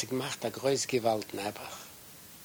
hat sie gemacht, eine große Gewalt, in Eibach.